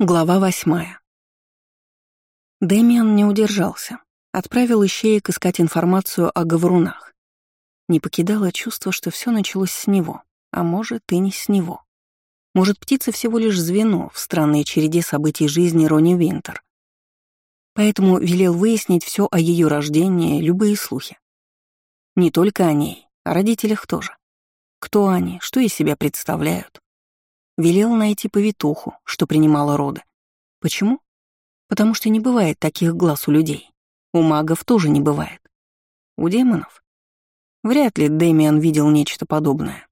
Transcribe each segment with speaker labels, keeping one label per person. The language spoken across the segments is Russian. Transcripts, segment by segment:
Speaker 1: Глава восьмая. Дэмиан не удержался. Отправил ищеек искать информацию о говорунах. Не покидало чувство, что все началось с него, а может, и не с него. Может, птица всего лишь звено в странной череде событий жизни Рони Винтер. Поэтому велел выяснить все о ее рождении, любые слухи. Не только о ней, о родителях тоже. Кто они, что из себя представляют, Велел найти повитуху, что принимала роды. Почему? Потому что не бывает таких глаз у людей. У магов тоже не бывает. У демонов? Вряд ли Дэмиан видел нечто подобное.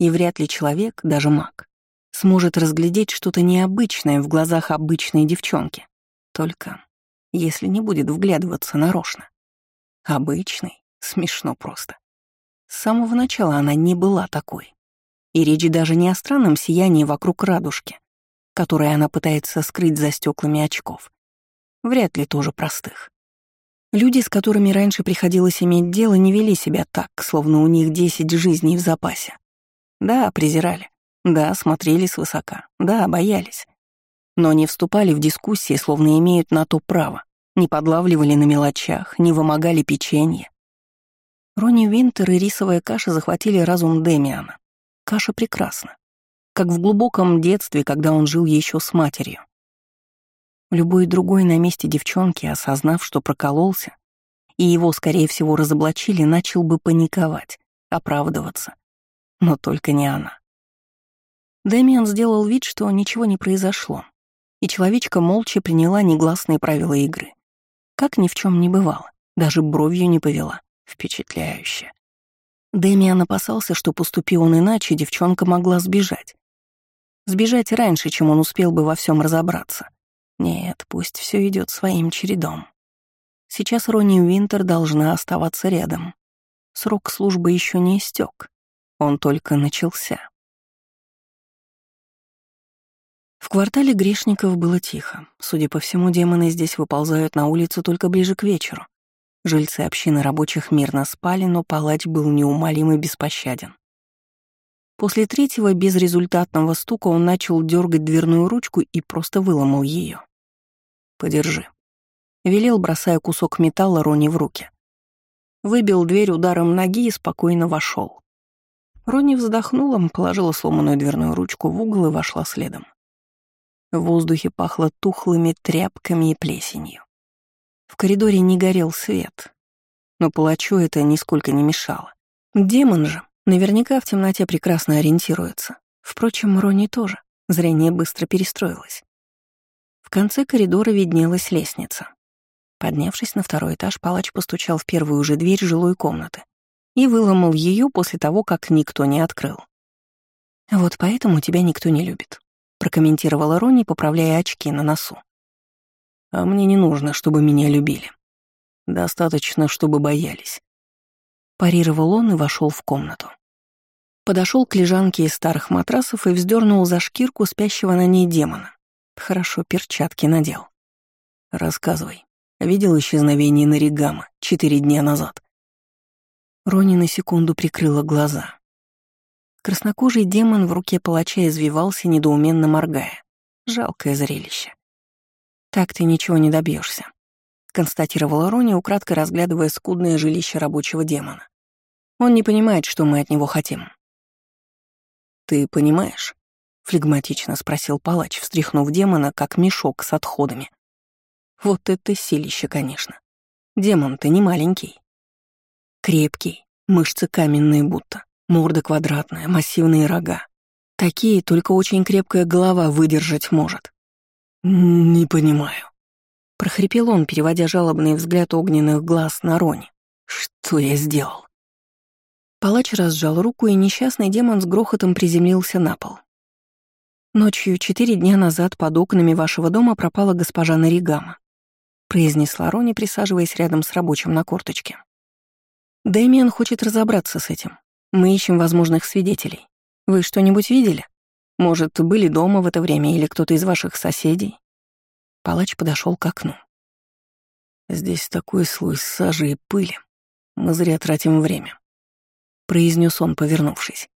Speaker 1: И вряд ли человек, даже маг, сможет разглядеть что-то необычное в глазах обычной девчонки. Только если не будет вглядываться нарочно. Обычный? Смешно просто. С самого начала она не была такой. И речь даже не о странном сиянии вокруг радужки, которое она пытается скрыть за стеклами очков. Вряд ли тоже простых. Люди, с которыми раньше приходилось иметь дело, не вели себя так, словно у них десять жизней в запасе. Да, презирали. Да, смотрели свысока. Да, боялись. Но не вступали в дискуссии, словно имеют на то право. Не подлавливали на мелочах, не вымогали печенье. Ронни Винтер и рисовая каша захватили разум Демиана. Каша прекрасна. Как в глубоком детстве, когда он жил еще с матерью. Любой другой на месте девчонки, осознав, что прокололся, и его, скорее всего, разоблачили, начал бы паниковать, оправдываться. Но только не она. Дэмиан сделал вид, что ничего не произошло, и человечка молча приняла негласные правила игры. Как ни в чем не бывало, даже бровью не повела. Впечатляюще. Дэмиан опасался, что поступил он иначе, девчонка могла сбежать. Сбежать раньше, чем он успел бы во всем разобраться. Нет, пусть все идет своим чередом. Сейчас Ронни Винтер должна оставаться рядом. Срок службы еще не истек. Он только начался. В квартале грешников было тихо. Судя по всему, демоны здесь выползают на улицу только ближе к вечеру. Жильцы общины рабочих мирно спали, но палач был неумолим и беспощаден. После третьего безрезультатного стука он начал дергать дверную ручку и просто выломал ее. «Подержи», — велел, бросая кусок металла Рони в руки. Выбил дверь ударом ноги и спокойно вошел. Рони вздохнула, положила сломанную дверную ручку в угол и вошла следом. В воздухе пахло тухлыми тряпками и плесенью. В коридоре не горел свет, но палачу это нисколько не мешало. Демон же наверняка в темноте прекрасно ориентируется. Впрочем, Рони тоже. Зрение быстро перестроилось. В конце коридора виднелась лестница. Поднявшись на второй этаж, палач постучал в первую же дверь жилой комнаты и выломал ее после того, как никто не открыл. «Вот поэтому тебя никто не любит», — прокомментировала Рони, поправляя очки на носу. А мне не нужно, чтобы меня любили. Достаточно, чтобы боялись. Парировал он и вошел в комнату. Подошел к лежанке из старых матрасов и вздернул за шкирку спящего на ней демона. Хорошо, перчатки надел. Рассказывай. Видел исчезновение Наригама четыре дня назад. Рони на секунду прикрыла глаза. Краснокожий демон в руке палача извивался, недоуменно моргая. Жалкое зрелище. «Так ты ничего не добьешься, констатировала Рони, украдкой разглядывая скудное жилище рабочего демона. «Он не понимает, что мы от него хотим». «Ты понимаешь?» — флегматично спросил палач, встряхнув демона, как мешок с отходами. «Вот это силище, конечно. Демон ты не маленький. Крепкий, мышцы каменные будто, морда квадратная, массивные рога. Такие только очень крепкая голова выдержать может. «Не понимаю», — прохрипел он, переводя жалобный взгляд огненных глаз на Рони. «Что я сделал?» Палач разжал руку, и несчастный демон с грохотом приземлился на пол. «Ночью четыре дня назад под окнами вашего дома пропала госпожа Наригама», произнесла Рони, присаживаясь рядом с рабочим на корточке. «Дэмиан хочет разобраться с этим. Мы ищем возможных свидетелей. Вы что-нибудь видели?» Может, были дома в это время или кто-то из ваших соседей?» Палач подошел к окну. «Здесь такой слой сажи и пыли. Мы зря тратим время», — произнес он, повернувшись.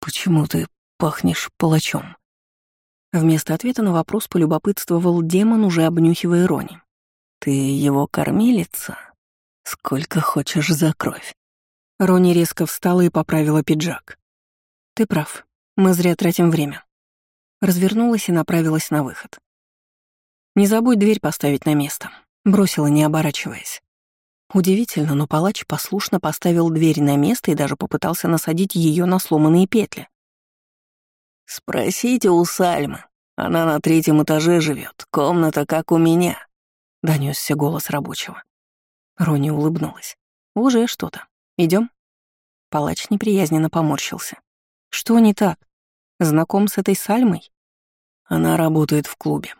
Speaker 1: «Почему ты пахнешь палачом?» Вместо ответа на вопрос полюбопытствовал демон, уже обнюхивая Рони. «Ты его кормилица? Сколько хочешь за кровь?» Рони резко встала и поправила пиджак. «Ты прав. Мы зря тратим время». Развернулась и направилась на выход. «Не забудь дверь поставить на место», — бросила, не оборачиваясь. Удивительно, но палач послушно поставил дверь на место и даже попытался насадить ее на сломанные петли. «Спросите у Сальмы. Она на третьем этаже живет, комната как у меня», — донесся голос рабочего. Рони улыбнулась. «Уже что-то. Идем? Палач неприязненно поморщился. Что не так? Знаком с этой Сальмой? Она работает в клубе.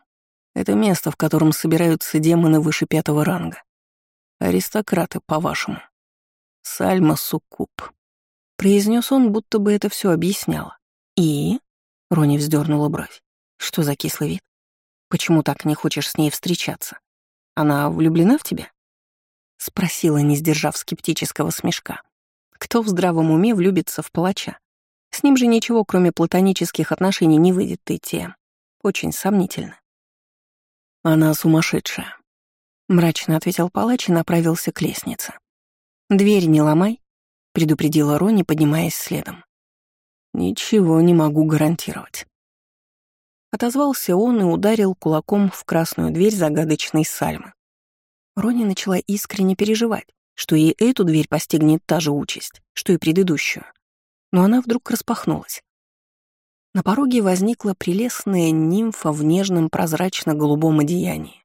Speaker 1: Это место, в котором собираются демоны выше пятого ранга. Аристократы, по-вашему. Сальма Суккуб. Произнес он, будто бы это все объясняло. И? Рони вздернула бровь. Что за кислый вид? Почему так не хочешь с ней встречаться? Она влюблена в тебя? — спросила, не сдержав скептического смешка. «Кто в здравом уме влюбится в палача? С ним же ничего, кроме платонических отношений, не выйдет идти. Очень сомнительно». «Она сумасшедшая», — мрачно ответил палач и направился к лестнице. «Дверь не ломай», — предупредила Рони, поднимаясь следом. «Ничего не могу гарантировать». Отозвался он и ударил кулаком в красную дверь загадочной сальмы. Рони начала искренне переживать, что и эту дверь постигнет та же участь, что и предыдущую. Но она вдруг распахнулась. На пороге возникла прелестная нимфа в нежном прозрачно-голубом одеянии.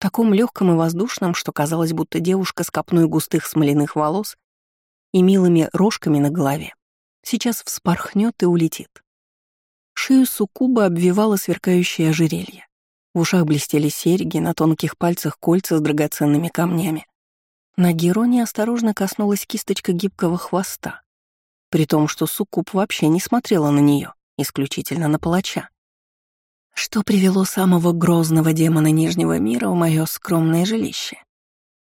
Speaker 1: Таком легком и воздушном, что казалось, будто девушка с копной густых смоляных волос и милыми рожками на голове сейчас вспорхнет и улетит. Шею суккуба обвивало сверкающее ожерелье. В ушах блестели серьги, на тонких пальцах кольца с драгоценными камнями. На Героне осторожно коснулась кисточка гибкого хвоста, при том, что Суккуб вообще не смотрела на нее, исключительно на палача. Что привело самого грозного демона Нижнего мира в мое скромное жилище?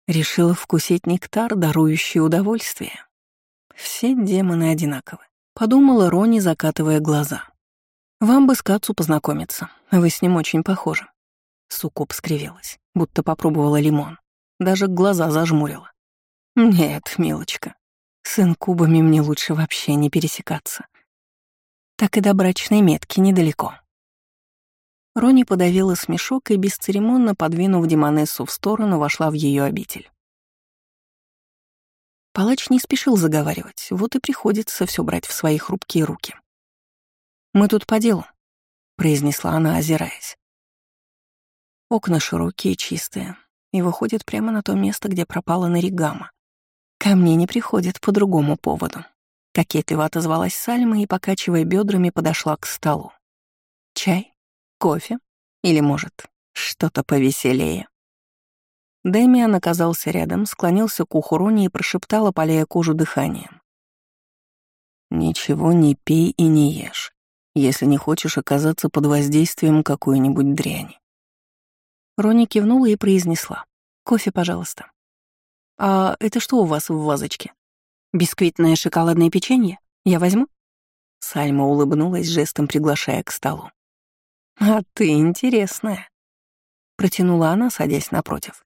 Speaker 1: Решила вкусить нектар, дарующий удовольствие. Все демоны одинаковы, подумала Рони, закатывая глаза. «Вам бы с Кацу познакомиться. Вы с ним очень похожи». Суккуб скривилась, будто попробовала лимон. Даже глаза зажмурила. «Нет, милочка, с инкубами мне лучше вообще не пересекаться. Так и до брачной метки недалеко». Рони подавила смешок и, бесцеремонно подвинув Демонессу в сторону, вошла в ее обитель. Палач не спешил заговаривать, вот и приходится все брать в свои хрупкие руки. «Мы тут по делу», — произнесла она, озираясь. Окна широкие, чистые, и выходят прямо на то место, где пропала Наригама. Ко мне не приходят по другому поводу. Кокетливо отозвалась Сальма и, покачивая бедрами, подошла к столу. Чай? Кофе? Или, может, что-то повеселее? Дэмиан оказался рядом, склонился к уху Рони и прошептал, опаляя кожу дыханием. «Ничего не пей и не ешь если не хочешь оказаться под воздействием какой-нибудь дряни. Рони кивнула и произнесла. «Кофе, пожалуйста». «А это что у вас в вазочке? Бисквитное шоколадное печенье? Я возьму?» Сальма улыбнулась, жестом приглашая к столу. «А ты интересная», — протянула она, садясь напротив.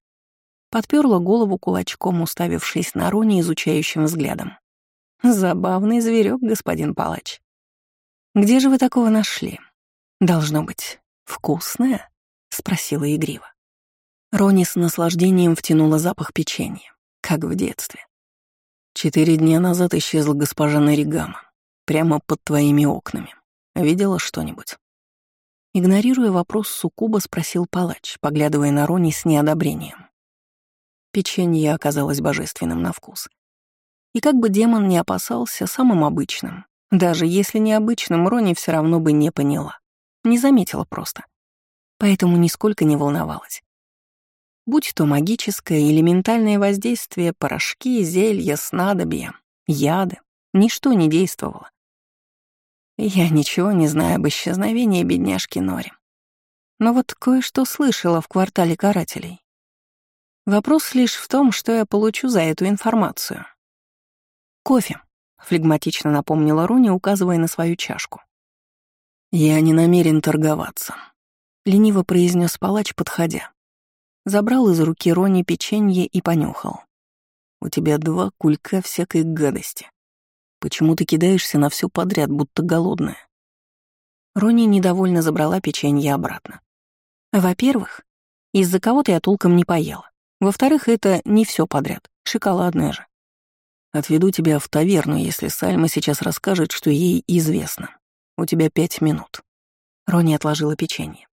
Speaker 1: Подперла голову кулачком, уставившись на Рони изучающим взглядом. «Забавный зверек, господин палач». «Где же вы такого нашли? Должно быть, вкусное?» — спросила игриво. Рони с наслаждением втянула запах печенья, как в детстве. «Четыре дня назад исчезла госпожа Наригама, прямо под твоими окнами. Видела что-нибудь?» Игнорируя вопрос Сукуба, спросил палач, поглядывая на Рони с неодобрением. Печенье оказалось божественным на вкус. И как бы демон не опасался, самым обычным, даже если необычным, Рони все равно бы не поняла. Не заметила просто. Поэтому нисколько не волновалась. Будь то магическое или ментальное воздействие, порошки, зелья, снадобья, яды, ничто не действовало. Я ничего не знаю об исчезновении бедняжки Нори. Но вот кое-что слышала в квартале карателей. Вопрос лишь в том, что я получу за эту информацию. Кофе. — флегматично напомнила Рони, указывая на свою чашку. «Я не намерен торговаться», — лениво произнес палач, подходя. Забрал из руки Рони печенье и понюхал. «У тебя два кулька всякой гадости. Почему ты кидаешься на все подряд, будто голодная?» Рони недовольно забрала печенье обратно. «Во-первых, из-за кого-то я толком не поела. Во-вторых, это не все подряд, шоколадное же. Отведу тебя в таверну, если Сальма сейчас расскажет, что ей известно. У тебя пять минут». Рони отложила печенье.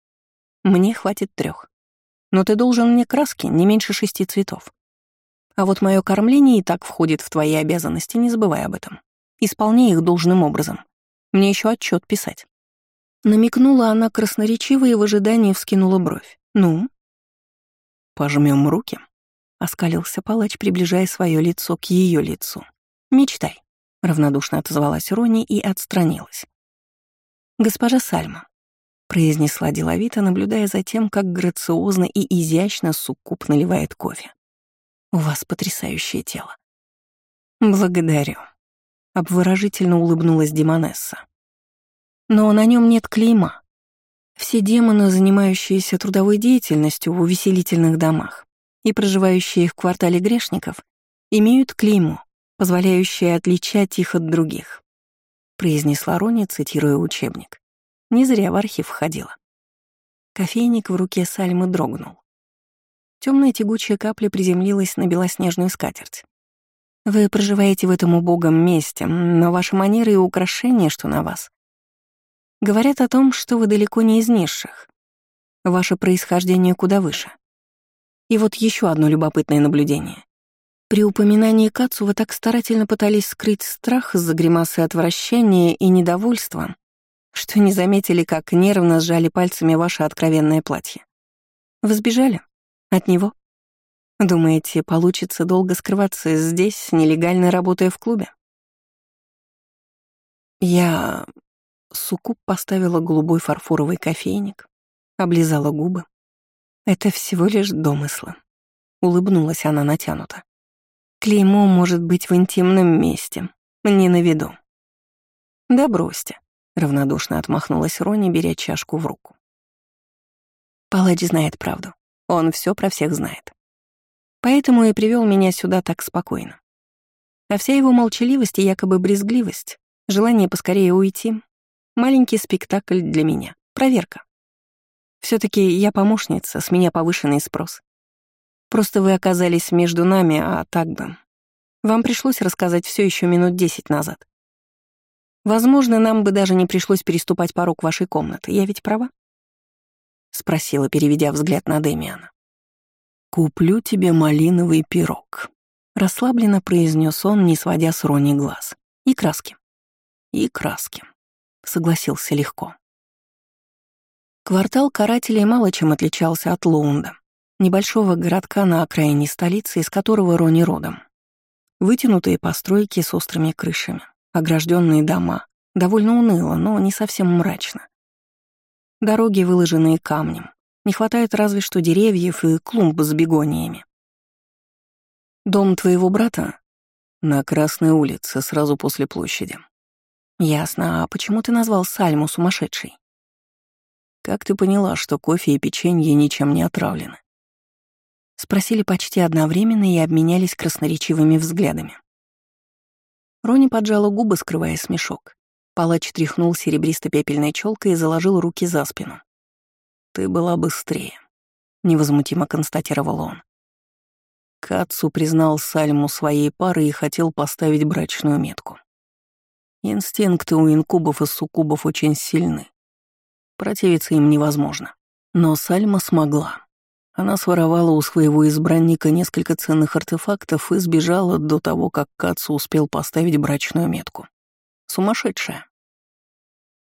Speaker 1: «Мне хватит трех. Но ты должен мне краски не меньше шести цветов. А вот мое кормление и так входит в твои обязанности, не забывай об этом. Исполняй их должным образом. Мне еще отчет писать». Намекнула она красноречиво и в ожидании вскинула бровь. «Ну?» «Пожмем руки?» — оскалился палач, приближая свое лицо к ее лицу. «Мечтай», — равнодушно отозвалась Рони и отстранилась. «Госпожа Сальма», — произнесла деловито, наблюдая за тем, как грациозно и изящно суккуб наливает кофе. «У вас потрясающее тело». «Благодарю», — обворожительно улыбнулась Демонесса. «Но на нем нет клейма. Все демоны, занимающиеся трудовой деятельностью в увеселительных домах и проживающие в квартале грешников, имеют клеймо, позволяющее отличать их от других произнесла Рони, цитируя учебник. Не зря в архив ходила. Кофейник в руке Сальмы дрогнул. Темная тягучая капля приземлилась на белоснежную скатерть. Вы проживаете в этом убогом месте, но ваши манеры и украшения, что на вас, говорят о том, что вы далеко не из низших. Ваше происхождение куда выше. И вот еще одно любопытное наблюдение. При упоминании Кацу вы так старательно пытались скрыть страх из-за гримасы отвращения и недовольства, что не заметили, как нервно сжали пальцами ваше откровенное платье. Вы сбежали? От него? Думаете, получится долго скрываться здесь, нелегально работая в клубе? Я... Сукуб поставила голубой фарфоровый кофейник, облизала губы. Это всего лишь домыслы. Улыбнулась она натянуто. Клеймо может быть в интимном месте, не на виду. Да бросьте, равнодушно отмахнулась Рони, беря чашку в руку. Палач знает правду. Он все про всех знает. Поэтому и привел меня сюда так спокойно. А вся его молчаливость и якобы брезгливость, желание поскорее уйти — маленький спектакль для меня, проверка. все таки я помощница, с меня повышенный спрос. Просто вы оказались между нами, а так бы. Вам пришлось рассказать все еще минут десять назад. Возможно, нам бы даже не пришлось переступать порог вашей комнаты. Я ведь права? Спросила, переведя взгляд на Демиана. «Куплю тебе малиновый пирог», — расслабленно произнес он, не сводя с Рони глаз. «И краски». «И краски», — согласился легко. Квартал карателей мало чем отличался от Лоунда небольшого городка на окраине столицы, из которого Рони родом. Вытянутые постройки с острыми крышами, огражденные дома, довольно уныло, но не совсем мрачно. Дороги, выложенные камнем, не хватает разве что деревьев и клумб с бегониями. «Дом твоего брата?» «На Красной улице, сразу после площади». «Ясно. А почему ты назвал Сальму сумасшедшей?» «Как ты поняла, что кофе и печенье ничем не отравлены?» Спросили почти одновременно и обменялись красноречивыми взглядами. Рони поджала губы, скрывая смешок. Палач тряхнул серебристо-пепельной челкой и заложил руки за спину. «Ты была быстрее», — невозмутимо констатировал он. Кацу признал Сальму своей парой и хотел поставить брачную метку. Инстинкты у инкубов и суккубов очень сильны. Противиться им невозможно. Но Сальма смогла. Она своровала у своего избранника несколько ценных артефактов и сбежала до того, как Кацу успел поставить брачную метку. Сумасшедшая.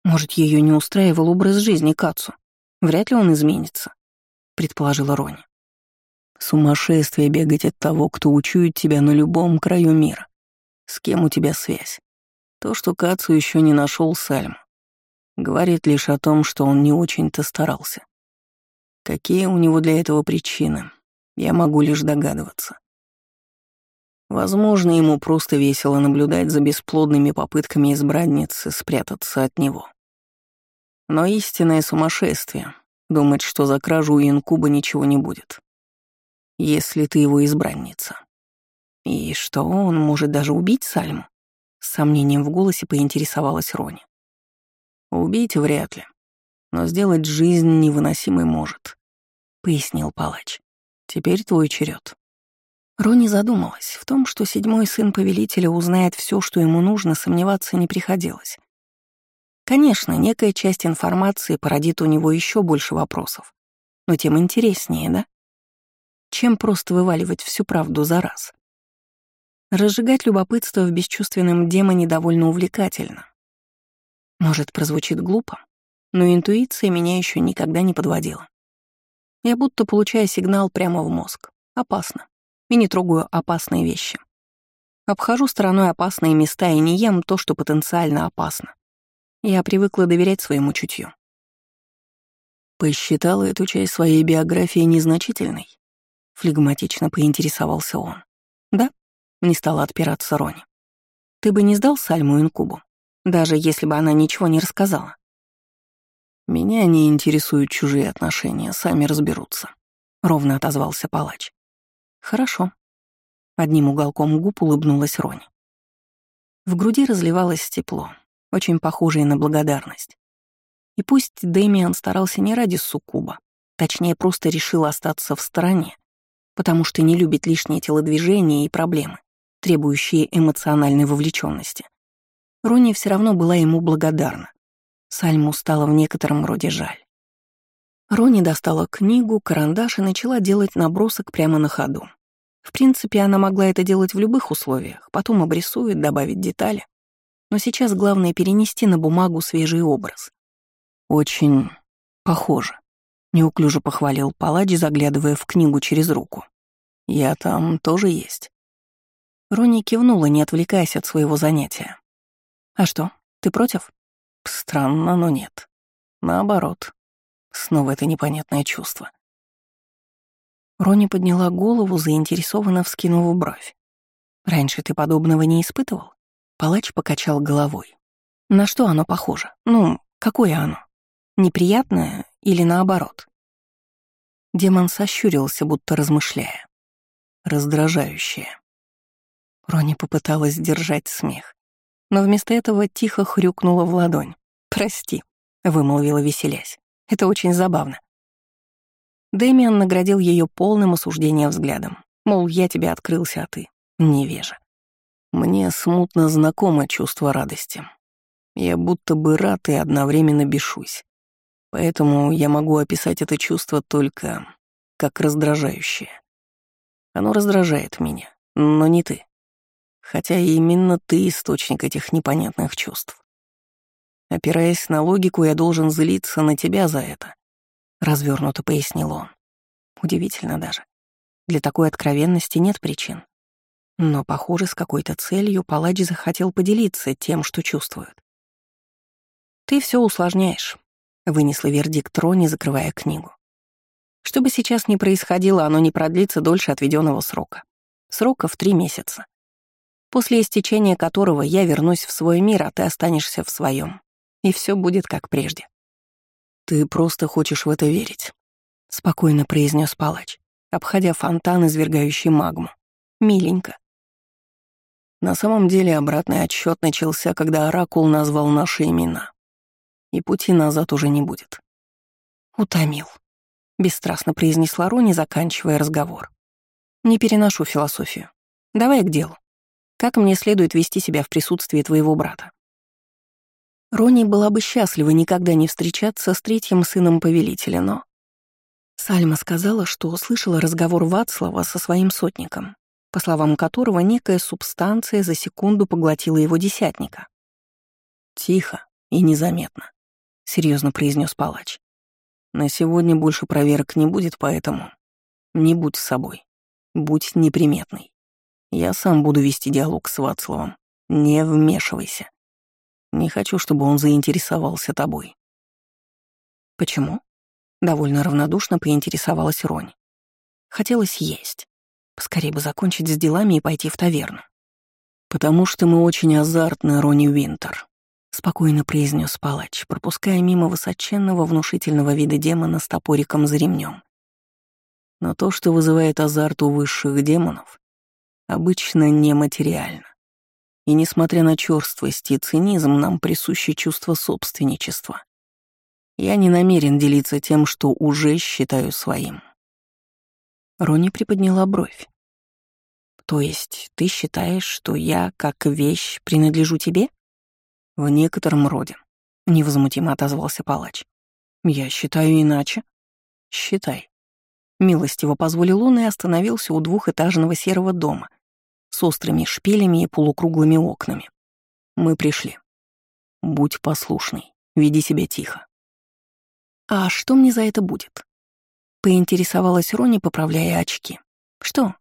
Speaker 1: Может, ее не устраивал образ жизни Кацу? Вряд ли он изменится, предположила Рони. Сумасшествие бегать от того, кто учует тебя на любом краю мира. С кем у тебя связь? То, что Кацу еще не нашел Сальму, говорит лишь о том, что он не очень-то старался. Какие у него для этого причины, я могу лишь догадываться. Возможно, ему просто весело наблюдать за бесплодными попытками избранницы спрятаться от него. Но истинное сумасшествие — думать, что за кражу у инкуба ничего не будет. Если ты его избранница. И что, он может даже убить Сальму? С сомнением в голосе поинтересовалась Рони. Убить вряд ли, но сделать жизнь невыносимой может, пояснил палач. Теперь твой черед. Рони задумалась. В том, что седьмой сын повелителя узнает все, что ему нужно, сомневаться не приходилось. Конечно, некая часть информации породит у него еще больше вопросов. Но тем интереснее, да? Чем просто вываливать всю правду за раз? Разжигать любопытство в бесчувственном демоне довольно увлекательно. Может, прозвучит глупо, но интуиция меня еще никогда не подводила. Я будто получаю сигнал прямо в мозг. Опасно и не трогаю опасные вещи. Обхожу стороной опасные места и не ем то, что потенциально опасно. Я привыкла доверять своему чутью. Посчитала эту часть своей биографии незначительной? Флегматично поинтересовался он. Да, не стала отпираться Рони. Ты бы не сдал Сальму Инкубу, даже если бы она ничего не рассказала. Меня не интересуют чужие отношения, сами разберутся. Ровно отозвался палач. «Хорошо». Одним уголком губ улыбнулась Рони. В груди разливалось тепло, очень похожее на благодарность. И пусть Дэмиан старался не ради суккуба, точнее, просто решил остаться в стороне, потому что не любит лишние телодвижения и проблемы, требующие эмоциональной вовлеченности. Рони все равно была ему благодарна. Сальму стало в некотором роде жаль. Рони достала книгу, карандаш и начала делать набросок прямо на ходу. В принципе, она могла это делать в любых условиях, потом обрисует, добавить детали. Но сейчас главное перенести на бумагу свежий образ. Очень похоже. Неуклюже похвалил Палади, заглядывая в книгу через руку. «Я там тоже есть». Рони кивнула, не отвлекаясь от своего занятия. «А что, ты против?» «Странно, но нет. Наоборот, Снова это непонятное чувство. Рони подняла голову, заинтересованно вскинув бровь. «Раньше ты подобного не испытывал?» Палач покачал головой. «На что оно похоже? Ну, какое оно? Неприятное или наоборот?» Демон сощурился, будто размышляя. Раздражающее. Рони попыталась сдержать смех, но вместо этого тихо хрюкнула в ладонь. «Прости», — вымолвила веселясь. Это очень забавно. Дэмиан наградил ее полным осуждением взглядом. Мол, я тебе открылся, а ты — невежа. Мне смутно знакомо чувство радости. Я будто бы рад и одновременно бешусь. Поэтому я могу описать это чувство только как раздражающее. Оно раздражает меня, но не ты. Хотя именно ты источник этих непонятных чувств. Опираясь на логику, я должен злиться на тебя за это. Развернуто пояснил он. Удивительно даже. Для такой откровенности нет причин. Но, похоже, с какой-то целью палач захотел поделиться тем, что чувствует. «Ты все усложняешь», — вынесла вердикт Рони, закрывая книгу. «Что бы сейчас ни происходило, оно не продлится дольше отведенного срока. Срока в три месяца. После истечения которого я вернусь в свой мир, а ты останешься в своем и все будет как прежде. «Ты просто хочешь в это верить», — спокойно произнес палач, обходя фонтан, извергающий магму. «Миленько». На самом деле обратный отсчет начался, когда Оракул назвал наши имена. И пути назад уже не будет. «Утомил», — бесстрастно произнесла Рони, заканчивая разговор. «Не переношу философию. Давай к делу. Как мне следует вести себя в присутствии твоего брата?» Рони была бы счастлива никогда не встречаться с третьим сыном повелителя, но... Сальма сказала, что услышала разговор Вацлава со своим сотником, по словам которого некая субстанция за секунду поглотила его десятника. «Тихо и незаметно», — серьезно произнес палач. «На сегодня больше проверок не будет, поэтому не будь собой, будь неприметный. Я сам буду вести диалог с Вацлавом, не вмешивайся». Не хочу, чтобы он заинтересовался тобой». «Почему?» — довольно равнодушно поинтересовалась Ронь. Хотелось есть. Поскорее бы закончить с делами и пойти в таверну. «Потому что мы очень азартны, Ронни Винтер», — спокойно произнес палач, пропуская мимо высоченного внушительного вида демона с топориком за ремнем. Но то, что вызывает азарт у высших демонов, обычно нематериально. И несмотря на черствость и цинизм, нам присуще чувство собственничества. Я не намерен делиться тем, что уже считаю своим. Рони приподняла бровь. То есть ты считаешь, что я, как вещь, принадлежу тебе? В некотором роде, невозмутимо отозвался палач. Я считаю иначе. Считай. Милостиво позволил он и остановился у двухэтажного серого дома с острыми шпилями и полукруглыми окнами. Мы пришли. Будь послушный, веди себя тихо. А что мне за это будет? Поинтересовалась Рони, поправляя очки. Что?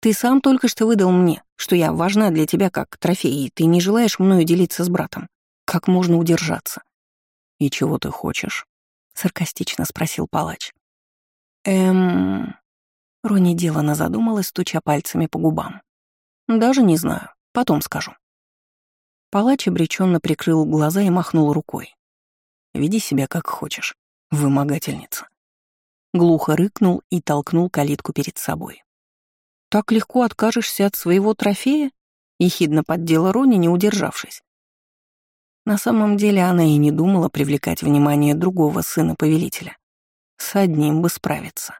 Speaker 1: Ты сам только что выдал мне, что я важна для тебя как трофей, и ты не желаешь мною делиться с братом. Как можно удержаться? И чего ты хочешь? Саркастично спросил палач. Эм... Рони делано задумалась, стуча пальцами по губам. Даже не знаю. Потом скажу. Палач обреченно прикрыл глаза и махнул рукой. Веди себя как хочешь, вымогательница. Глухо рыкнул и толкнул калитку перед собой. «Так легко откажешься от своего трофея?» — ехидно поддела Рони, не удержавшись. На самом деле она и не думала привлекать внимание другого сына повелителя. С одним бы справиться.